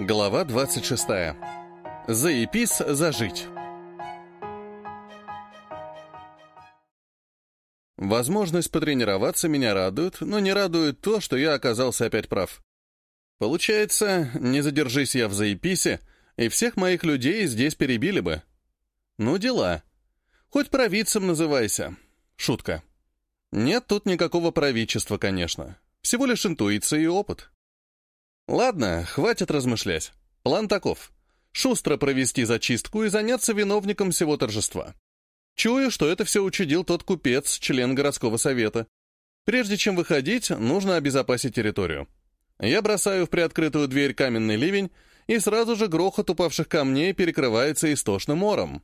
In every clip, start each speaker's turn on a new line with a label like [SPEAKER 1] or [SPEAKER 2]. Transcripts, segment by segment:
[SPEAKER 1] Глава 26. Заепис зажить. Возможность потренироваться меня радует, но не радует то, что я оказался опять прав. Получается, не задержись я в Заеписе, и всех моих людей здесь перебили бы. Ну, дела. Хоть провидцем называйся. Шутка. Нет тут никакого правительства, конечно. Всего лишь интуиция и опыт. Ладно, хватит размышлять. План таков. Шустро провести зачистку и заняться виновником всего торжества. Чую, что это все учудил тот купец, член городского совета. Прежде чем выходить, нужно обезопасить территорию. Я бросаю в приоткрытую дверь каменный ливень, и сразу же грохот упавших камней перекрывается истошным ором.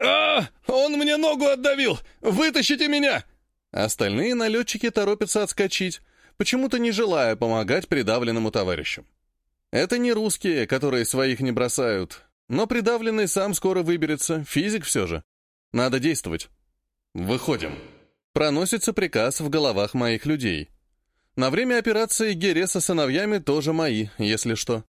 [SPEAKER 2] «А, он мне ногу отдавил! Вытащите меня!»
[SPEAKER 1] Остальные налетчики торопятся отскочить, почему-то не желая помогать придавленному товарищу. Это не русские, которые своих не бросают, но придавленный сам скоро выберется, физик все же. Надо действовать. Выходим. Проносится приказ в головах моих людей. На время операции Гере со сыновьями тоже мои, если что.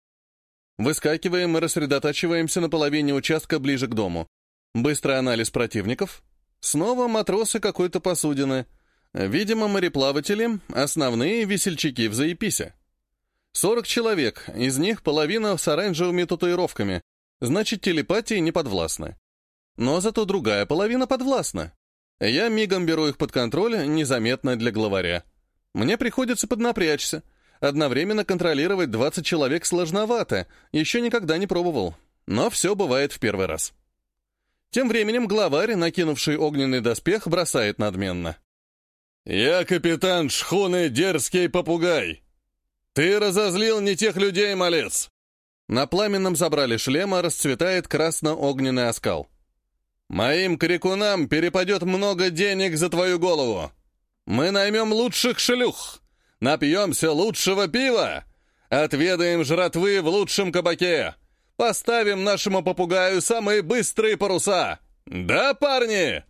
[SPEAKER 1] Выскакиваем и рассредотачиваемся на половине участка ближе к дому. Быстрый анализ противников. Снова матросы какой-то посудины — Видимо, мореплаватели — основные весельчаки в Заеписе. 40 человек, из них половина с оранжевыми татуировками, значит, телепатии не подвластны. Но зато другая половина подвластна. Я мигом беру их под контроль, незаметно для главаря. Мне приходится поднапрячься. Одновременно контролировать 20 человек сложновато, еще никогда не пробовал. Но все бывает в первый раз. Тем временем главарь, накинувший огненный доспех, бросает надменно.
[SPEAKER 2] «Я капитан шхуны Дерзкий Попугай. Ты разозлил не тех людей, малец!»
[SPEAKER 1] На пламенном забрали шлема расцветает красно-огненный оскал.
[SPEAKER 2] «Моим крикунам перепадет много денег за твою голову. Мы наймем лучших шлюх, напьемся лучшего пива, отведаем жратвы в лучшем кабаке, поставим нашему попугаю самые быстрые паруса. Да, парни?»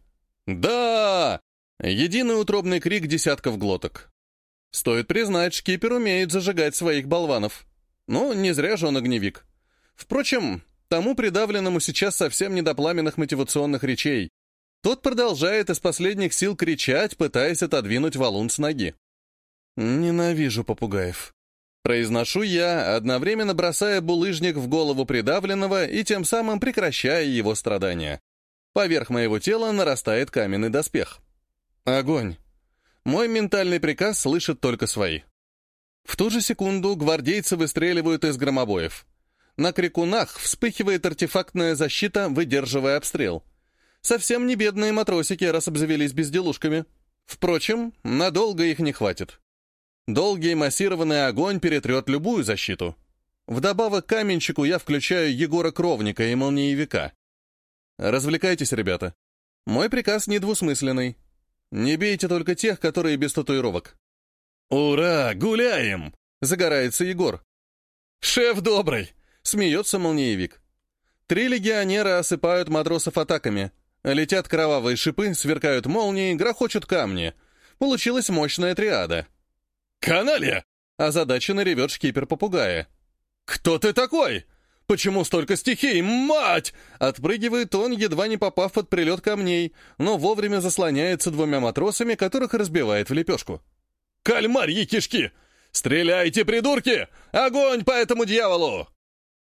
[SPEAKER 1] «Да!» Единый утробный крик десятков глоток. Стоит признать, шкипер умеет зажигать своих болванов. Ну, не зря же он огневик. Впрочем, тому придавленному сейчас совсем не до пламенных мотивационных речей. Тот продолжает из последних сил кричать, пытаясь отодвинуть валун с ноги. «Ненавижу попугаев». Произношу я, одновременно бросая булыжник в голову придавленного и тем самым прекращая его страдания. Поверх моего тела нарастает каменный доспех. Огонь. Мой ментальный приказ слышит только свои. В ту же секунду гвардейцы выстреливают из громобоев. На крикунах вспыхивает артефактная защита, выдерживая обстрел. Совсем не бедные матросики, раз обзавелись безделушками. Впрочем, надолго их не хватит. Долгий массированный огонь перетрет любую защиту. Вдобавок каменщику я включаю Егора Кровника и Молниевика. Развлекайтесь, ребята. Мой приказ недвусмысленный. Не бейте только тех, которые без татуировок».
[SPEAKER 2] «Ура! Гуляем!»
[SPEAKER 1] — загорается Егор.
[SPEAKER 2] «Шеф добрый!»
[SPEAKER 1] — смеется молниевик. Три легионера осыпают матросов атаками. Летят кровавые шипы, сверкают молнии, грохочут камни. Получилась мощная триада.
[SPEAKER 2] «Каналья!»
[SPEAKER 1] — озадаченно ревет шкипер попугая.
[SPEAKER 2] «Кто ты такой?» «Почему столько стихий? Мать!»
[SPEAKER 1] Отпрыгивает он, едва не попав под прилет камней, но вовремя заслоняется двумя матросами, которых разбивает в лепешку.
[SPEAKER 2] «Кальмарьи кишки! Стреляйте, придурки! Огонь по этому дьяволу!»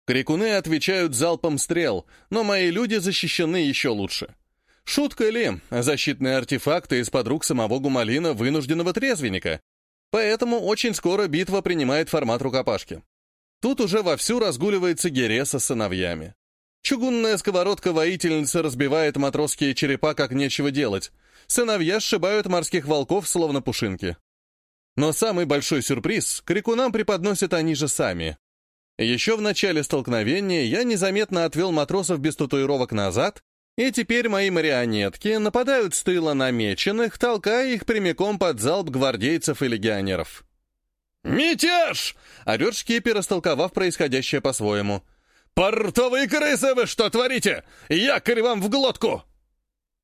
[SPEAKER 1] Крикуны отвечают залпом стрел, но мои люди защищены еще лучше. Шутка ли, защитные артефакты из-под рук самого Гумалина, вынужденного трезвенника? Поэтому очень скоро битва принимает формат рукопашки. Тут уже вовсю разгуливается Гереса с сыновьями. Чугунная сковородка-воительница разбивает матросские черепа, как нечего делать. Сыновья сшибают морских волков, словно пушинки. Но самый большой сюрприз крикунам преподносят они же сами. Еще в начале столкновения я незаметно отвел матросов без татуировок назад, и теперь мои марионетки нападают с тыла намеченных, толкая их прямиком под залп гвардейцев и легионеров.
[SPEAKER 2] «Мятеж!» — орет шкипер, растолковав происходящее по-своему. «Портовые крысы вы что творите? Якорь вам в глотку!»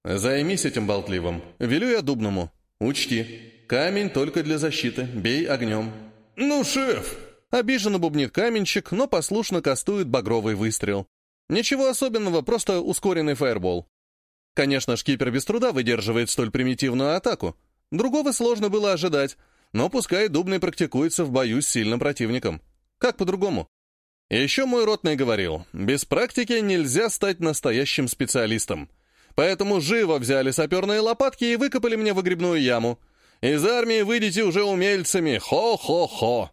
[SPEAKER 1] «Займись этим болтливым. Велю я дубному. Учти, камень только для защиты. Бей огнем».
[SPEAKER 2] «Ну, шеф!»
[SPEAKER 1] Обиженно бубнит каменщик, но послушно кастует багровый выстрел. Ничего особенного, просто ускоренный фаербол. Конечно, шкипер без труда выдерживает столь примитивную атаку. Другого сложно было ожидать, но пускай Дубный практикуется в бою с сильным противником. Как по-другому? Еще мой ротный говорил, без практики нельзя стать настоящим специалистом. Поэтому живо взяли саперные лопатки и выкопали мне выгребную яму. Из армии выйдете уже умельцами. Хо-хо-хо.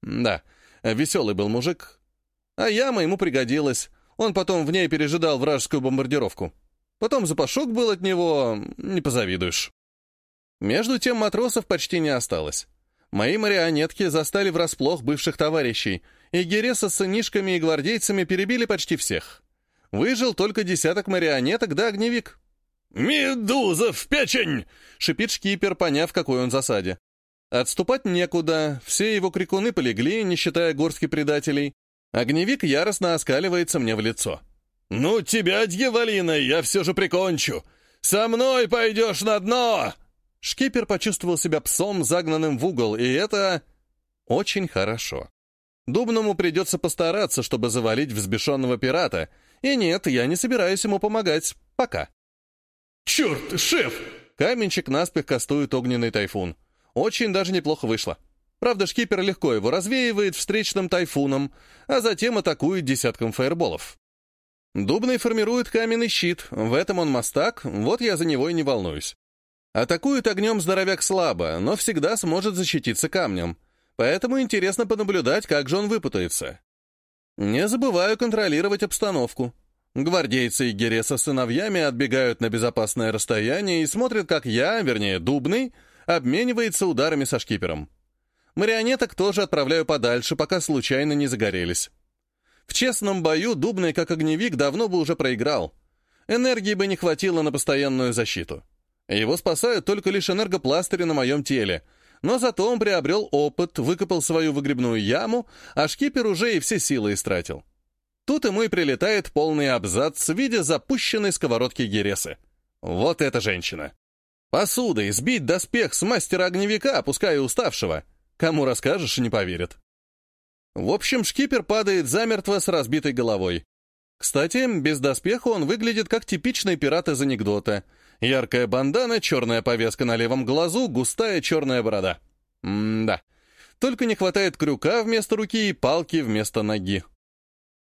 [SPEAKER 1] Да, веселый был мужик. А яма ему пригодилась. Он потом в ней пережидал вражескую бомбардировку. Потом запашок был от него, не позавидуешь. Между тем матросов почти не осталось. Мои марионетки застали врасплох бывших товарищей, и Гереса с сынишками и гвардейцами перебили почти всех. Выжил только десяток марионеток да огневик.
[SPEAKER 2] «Медуза в печень!»
[SPEAKER 1] — шипит шкипер, поняв, какой он засаде. Отступать некуда, все его крикуны полегли, не считая горстки предателей. Огневик яростно оскаливается мне в лицо.
[SPEAKER 2] «Ну тебя, дьяволина, я все же прикончу! Со мной пойдешь на дно!»
[SPEAKER 1] Шкипер почувствовал себя псом, загнанным в угол, и это... очень хорошо. Дубному придется постараться, чтобы завалить взбешенного пирата, и нет, я не собираюсь ему помогать. Пока.
[SPEAKER 2] «Черт, шеф!»
[SPEAKER 1] Каменщик наспех кастует огненный тайфун. Очень даже неплохо вышло. Правда, шкипер легко его развеивает встречным тайфуном, а затем атакует десятком фаерболов. Дубный формирует каменный щит, в этом он мастак, вот я за него и не волнуюсь. Атакует огнем здоровяк слабо, но всегда сможет защититься камнем, поэтому интересно понаблюдать, как же он выпутается. Не забываю контролировать обстановку. Гвардейцы и Гереса с сыновьями отбегают на безопасное расстояние и смотрят, как я, вернее, Дубный, обменивается ударами со шкипером. Марионеток тоже отправляю подальше, пока случайно не загорелись. В честном бою Дубный, как огневик, давно бы уже проиграл. Энергии бы не хватило на постоянную защиту. Его спасают только лишь энергопластыри на моем теле — но зато он приобрел опыт, выкопал свою выгребную яму, а шкипер уже и все силы истратил. Тут ему и прилетает полный абзац в виде запущенной сковородки Гересы. Вот эта женщина. Посудой сбить доспех с мастера-огневика, пускай и уставшего. Кому расскажешь, не поверят. В общем, шкипер падает замертво с разбитой головой. Кстати, без доспеха он выглядит как типичный пират из анекдота — Яркая бандана, черная повязка на левом глазу, густая черная борода. М-да. Только не хватает крюка вместо руки и палки вместо ноги.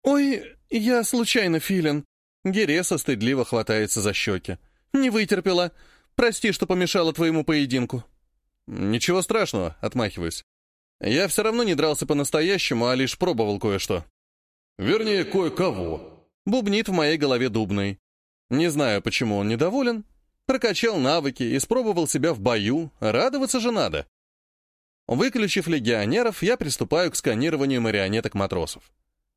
[SPEAKER 1] «Ой, я случайно, Филин». Гереса стыдливо хватается за щеки. «Не вытерпела. Прости, что помешала твоему поединку». «Ничего страшного», — отмахиваюсь. «Я все равно не дрался по-настоящему, а лишь пробовал кое-что».
[SPEAKER 2] «Вернее, кое-кого», —
[SPEAKER 1] бубнит в моей голове дубный. Не знаю, почему он недоволен. Прокачал навыки, испробовал себя в бою, радоваться же надо. Выключив легионеров, я приступаю к сканированию марионеток матросов.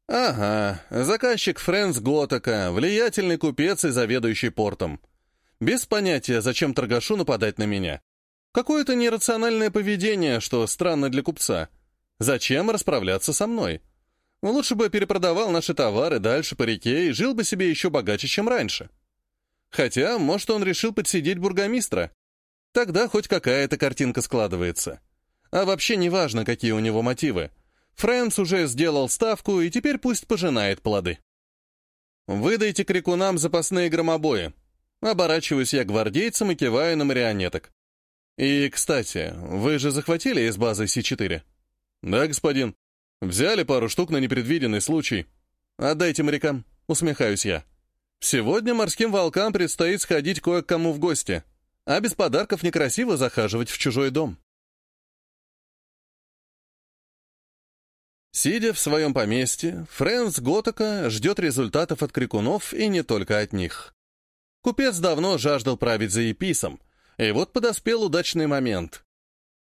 [SPEAKER 1] Ага, заказчик Фрэнс Готака, влиятельный купец и заведующий портом. Без понятия, зачем торгашу нападать на меня. Какое-то нерациональное поведение, что странно для купца. Зачем расправляться со мной? Лучше бы перепродавал наши товары дальше по реке и жил бы себе еще богаче, чем раньше. Хотя, может, он решил подсидеть бургомистра. Тогда хоть какая-то картинка складывается. А вообще неважно, какие у него мотивы. Фрэнс уже сделал ставку, и теперь пусть пожинает плоды. «Выдайте крикунам запасные громобои». Оборачиваюсь я гвардейцам и киваю на марионеток. «И, кстати, вы же захватили из базы С-4?» «Да, господин. Взяли пару штук на непредвиденный случай. Отдайте морякам», — усмехаюсь я. Сегодня морским волкам предстоит сходить кое к кому в гости, а без подарков некрасиво захаживать в чужой дом. Сидя в своем поместье, Фрэнс Готока ждет результатов от крикунов и не только от них. Купец давно жаждал править за Еписом, и вот подоспел удачный момент.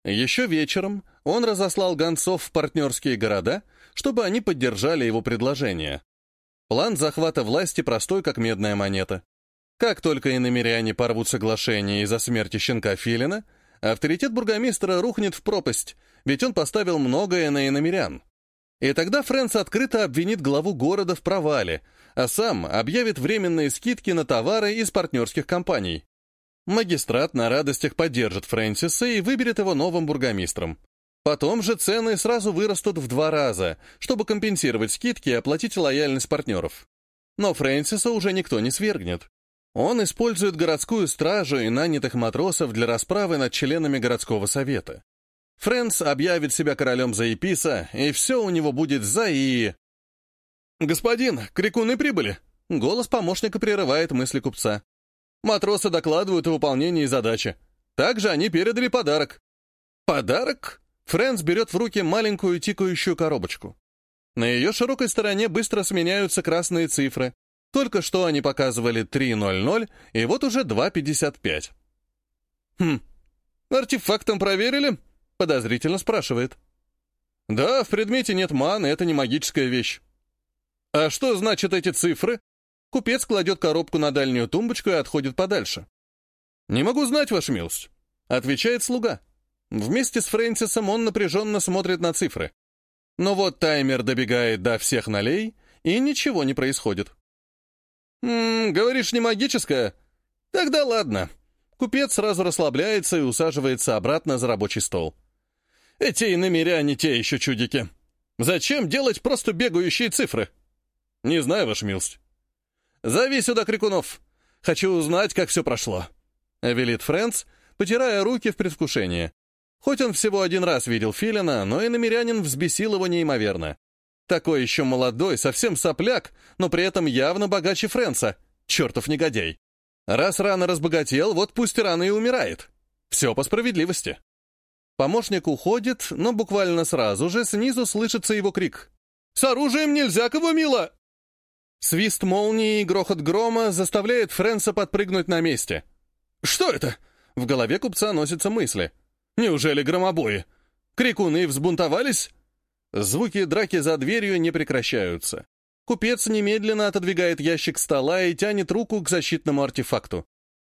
[SPEAKER 1] Еще вечером он разослал гонцов в партнерские города, чтобы они поддержали его предложение. План захвата власти простой, как медная монета. Как только иномеряне порвут соглашение из-за смерти щенка Филина, авторитет бургомистра рухнет в пропасть, ведь он поставил многое на иномерян. И тогда Фрэнс открыто обвинит главу города в провале, а сам объявит временные скидки на товары из партнерских компаний. Магистрат на радостях поддержит Фрэнсиса и выберет его новым бургомистром. Потом же цены сразу вырастут в два раза, чтобы компенсировать скидки и оплатить лояльность партнеров. Но Фрэнсиса уже никто не свергнет. Он использует городскую стражу и нанятых матросов для расправы над членами городского совета. Фрэнс объявит себя королем Заеписа, и все у него будет за и... «Господин, крикуны прибыли!» Голос помощника прерывает мысли купца. Матросы докладывают о выполнении задачи. Также они передали подарок. «Подарок?» Фрэнс берет в руки маленькую тикающую коробочку. На ее широкой стороне быстро сменяются красные цифры. Только что они показывали 3.00, и вот уже 2.55. «Хм, артефактом проверили?» — подозрительно спрашивает. «Да, в предмете нет маны, это не магическая вещь». «А что значат эти цифры?» Купец кладет коробку на дальнюю тумбочку и отходит подальше. «Не могу знать, ваша милость», — отвечает слуга. Вместе с Фрэнсисом он напряженно смотрит на цифры. Но вот таймер добегает до всех нолей, и ничего не происходит. «М говоришь, не магическая? Тогда ладно». Купец сразу расслабляется и усаживается обратно за рабочий стол. «Эти иномеряне те еще чудики. Зачем делать просто бегающие цифры?» «Не знаю, ваша милость». «Зови сюда крикунов. Хочу узнать, как все прошло», — велит Фрэнс, потирая руки в предвкушении. Хоть он всего один раз видел Филина, но и намерянин взбесил его неимоверно. Такой еще молодой, совсем сопляк, но при этом явно богаче Фрэнса. Чертов негодяй. Раз рано разбогател, вот пусть рано и умирает. Все по справедливости. Помощник уходит, но буквально сразу же снизу слышится его крик. «С оружием нельзя, кого мило!» Свист молнии и грохот грома заставляет Фрэнса подпрыгнуть на месте. «Что это?» В голове купца носятся мысли. Неужели громобои? Крикуны взбунтовались? Звуки драки за дверью не прекращаются. Купец немедленно отодвигает ящик стола и тянет руку к защитному артефакту.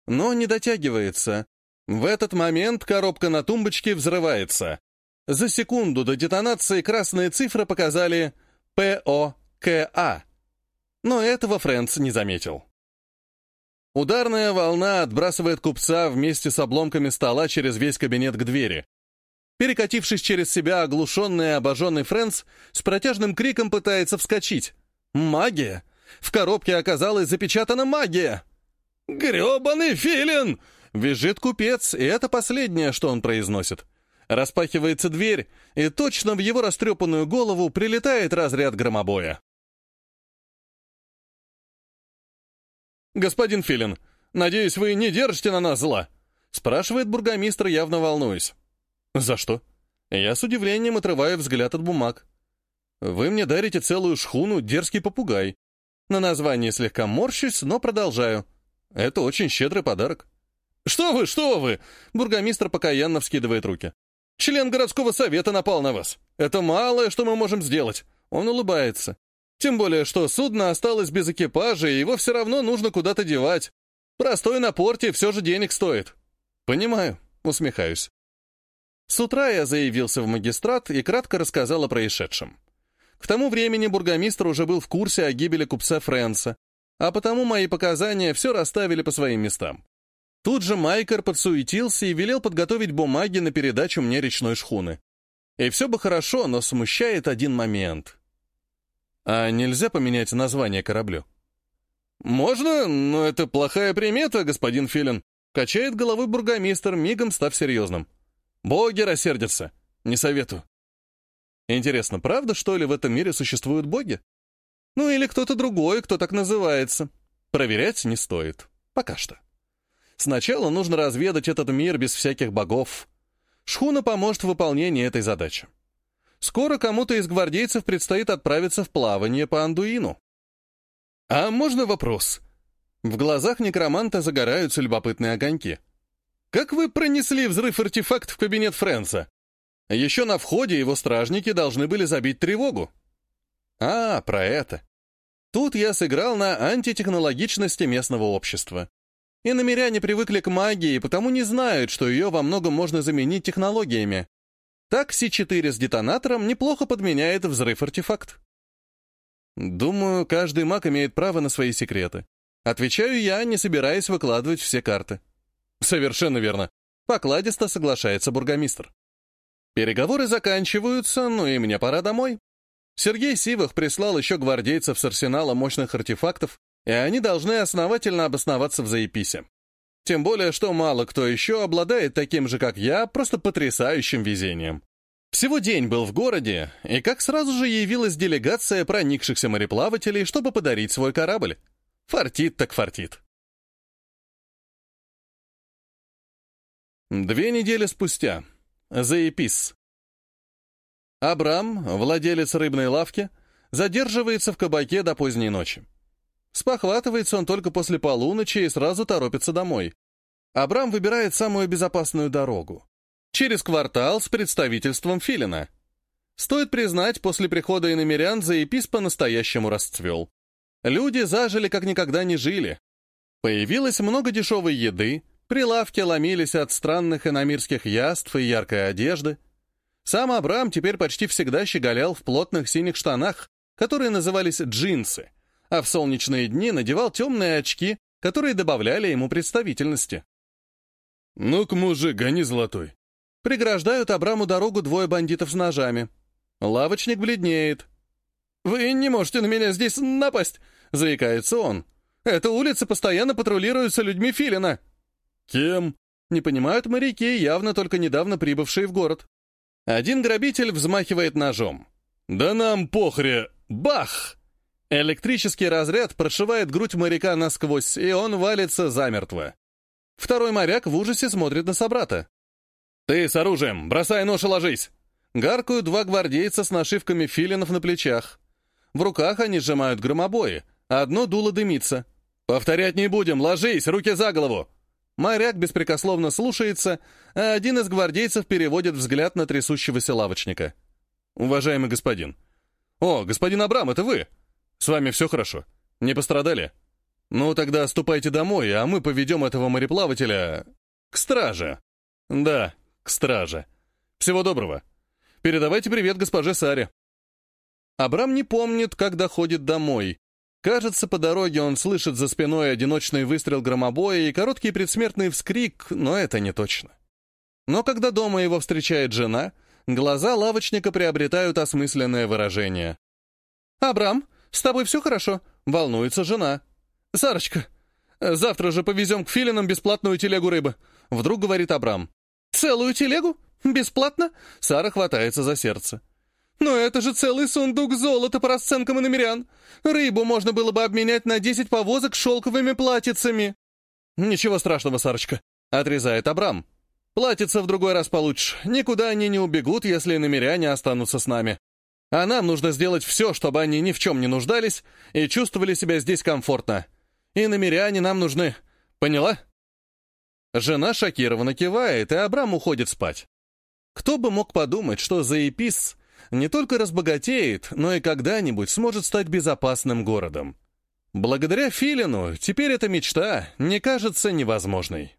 [SPEAKER 1] Но не дотягивается. В этот момент коробка на тумбочке взрывается. За секунду до детонации красные цифры показали ПОКА. Но этого Фрэнс не заметил. Ударная волна отбрасывает купца вместе с обломками стола через весь кабинет к двери. Перекатившись через себя, оглушенный и обожженный Фрэнс с протяжным криком пытается вскочить. «Магия! В коробке оказалась запечатана магия!» «Гребаный филин!» — визжит купец, и это последнее, что он произносит. Распахивается дверь, и точно в его растрепанную голову прилетает разряд громобоя. «Господин Филин, надеюсь, вы не держите на нас зла?» спрашивает бургомистр, явно волнуясь. «За что?» Я с удивлением отрываю взгляд от бумаг. «Вы мне дарите целую шхуну, дерзкий попугай. На название слегка морщусь, но продолжаю. Это очень щедрый подарок». «Что вы, что вы!» Бургомистр покаянно вскидывает руки. «Член городского совета напал на вас. Это малое, что мы можем сделать». Он улыбается. Тем более, что судно осталось без экипажа, и его все равно нужно куда-то девать. Простой на порте все же денег стоит. Понимаю, усмехаюсь. С утра я заявился в магистрат и кратко рассказал о происшедшем. К тому времени бургомистр уже был в курсе о гибели купца Фрэнса, а потому мои показания все расставили по своим местам. Тут же Майкер подсуетился и велел подготовить бумаги на передачу мне речной шхуны. И все бы хорошо, но смущает один момент. А нельзя поменять название кораблю? Можно, но это плохая примета, господин Филин. Качает головой бургомистр, мигом став серьезным. Боги рассердятся. Не советую. Интересно, правда, что ли, в этом мире существуют боги? Ну или кто-то другой, кто так называется. Проверять не стоит. Пока что. Сначала нужно разведать этот мир без всяких богов. Шхуна поможет в выполнении этой задачи. Скоро кому-то из гвардейцев предстоит отправиться в плавание по Андуину. А можно вопрос? В глазах некроманта загораются любопытные огоньки. Как вы пронесли взрыв-артефакт в кабинет Фрэнса? Еще на входе его стражники должны были забить тревогу. А, про это. Тут я сыграл на антитехнологичности местного общества. И намеряне привыкли к магии, потому не знают, что ее во многом можно заменить технологиями. Так Си-4 с детонатором неплохо подменяет взрыв-артефакт. Думаю, каждый маг имеет право на свои секреты. Отвечаю я, не собираясь выкладывать все карты. Совершенно верно. Покладисто соглашается бургомистр. Переговоры заканчиваются, ну и мне пора домой. Сергей Сивых прислал еще гвардейцев с арсенала мощных артефактов, и они должны основательно обосноваться в Заеписе. Тем более, что мало кто еще обладает таким же, как я, просто потрясающим везением. Всего день был в городе, и как сразу же явилась делегация проникшихся мореплавателей, чтобы подарить свой корабль. Фартит так фартит. Две недели спустя. Заепис. Абрам, владелец рыбной лавки, задерживается в кабаке до поздней ночи. Спохватывается он только после полуночи и сразу торопится домой. Абрам выбирает самую безопасную дорогу. Через квартал с представительством Филина. Стоит признать, после прихода иномерян Заепис по-настоящему расцвел. Люди зажили, как никогда не жили. Появилось много дешевой еды, прилавки ломились от странных иномирских яств и яркой одежды. Сам Абрам теперь почти всегда щеголял в плотных синих штанах, которые назывались джинсы, а в солнечные дни надевал темные очки, которые добавляли ему представительности.
[SPEAKER 2] «Ну-ка, мужик, гони золотой!»
[SPEAKER 1] Преграждают Абраму дорогу двое бандитов с ножами. Лавочник бледнеет. «Вы не можете на меня здесь напасть!» — заикается он. «Эта улица постоянно патрулируется людьми Филина».
[SPEAKER 2] «Кем?»
[SPEAKER 1] — не понимают моряки, явно только недавно прибывшие в город. Один грабитель взмахивает ножом.
[SPEAKER 2] «Да нам похре! Бах!»
[SPEAKER 1] Электрический разряд прошивает грудь моряка насквозь, и он валится замертво. Второй моряк в ужасе смотрит на собрата. «Ты с оружием! Бросай нож и ложись!» Гаркают два гвардейца с нашивками филинов на плечах. В руках они сжимают громобои, а одно дуло дымится. «Повторять не будем! Ложись! Руки за голову!» Моряк беспрекословно слушается, а один из гвардейцев переводит взгляд на трясущегося лавочника. «Уважаемый господин!» «О, господин Абрам, это вы! С вами все хорошо? Не пострадали?» «Ну, тогда ступайте домой, а мы поведем этого мореплавателя к страже». «Да, к страже. Всего доброго. Передавайте привет госпоже Саре». Абрам не помнит, как доходит домой. Кажется, по дороге он слышит за спиной одиночный выстрел громобоя и короткий предсмертный вскрик, но это не точно. Но когда дома его встречает жена, глаза лавочника приобретают осмысленное выражение. «Абрам, с тобой все хорошо?» — волнуется жена. «Сарочка, завтра же повезем к филинам бесплатную телегу рыбы», — вдруг говорит Абрам. «Целую телегу? Бесплатно?» Сара хватается за сердце. «Но это же целый сундук золота по расценкам иномерян. Рыбу можно было бы обменять на десять повозок шелковыми платьицами». «Ничего страшного, Сарочка», — отрезает Абрам. «Платьица в другой раз получишь. Никуда они не убегут, если иномеряне останутся с нами. А нам нужно сделать все, чтобы они ни в чем не нуждались и чувствовали себя здесь комфортно. И намеряне нам нужны. Поняла?» Жена шокированно кивает, и Абрам уходит спать. Кто бы мог подумать, что Заепис не только разбогатеет, но и когда-нибудь сможет стать безопасным городом. Благодаря Филину теперь эта мечта не кажется невозможной.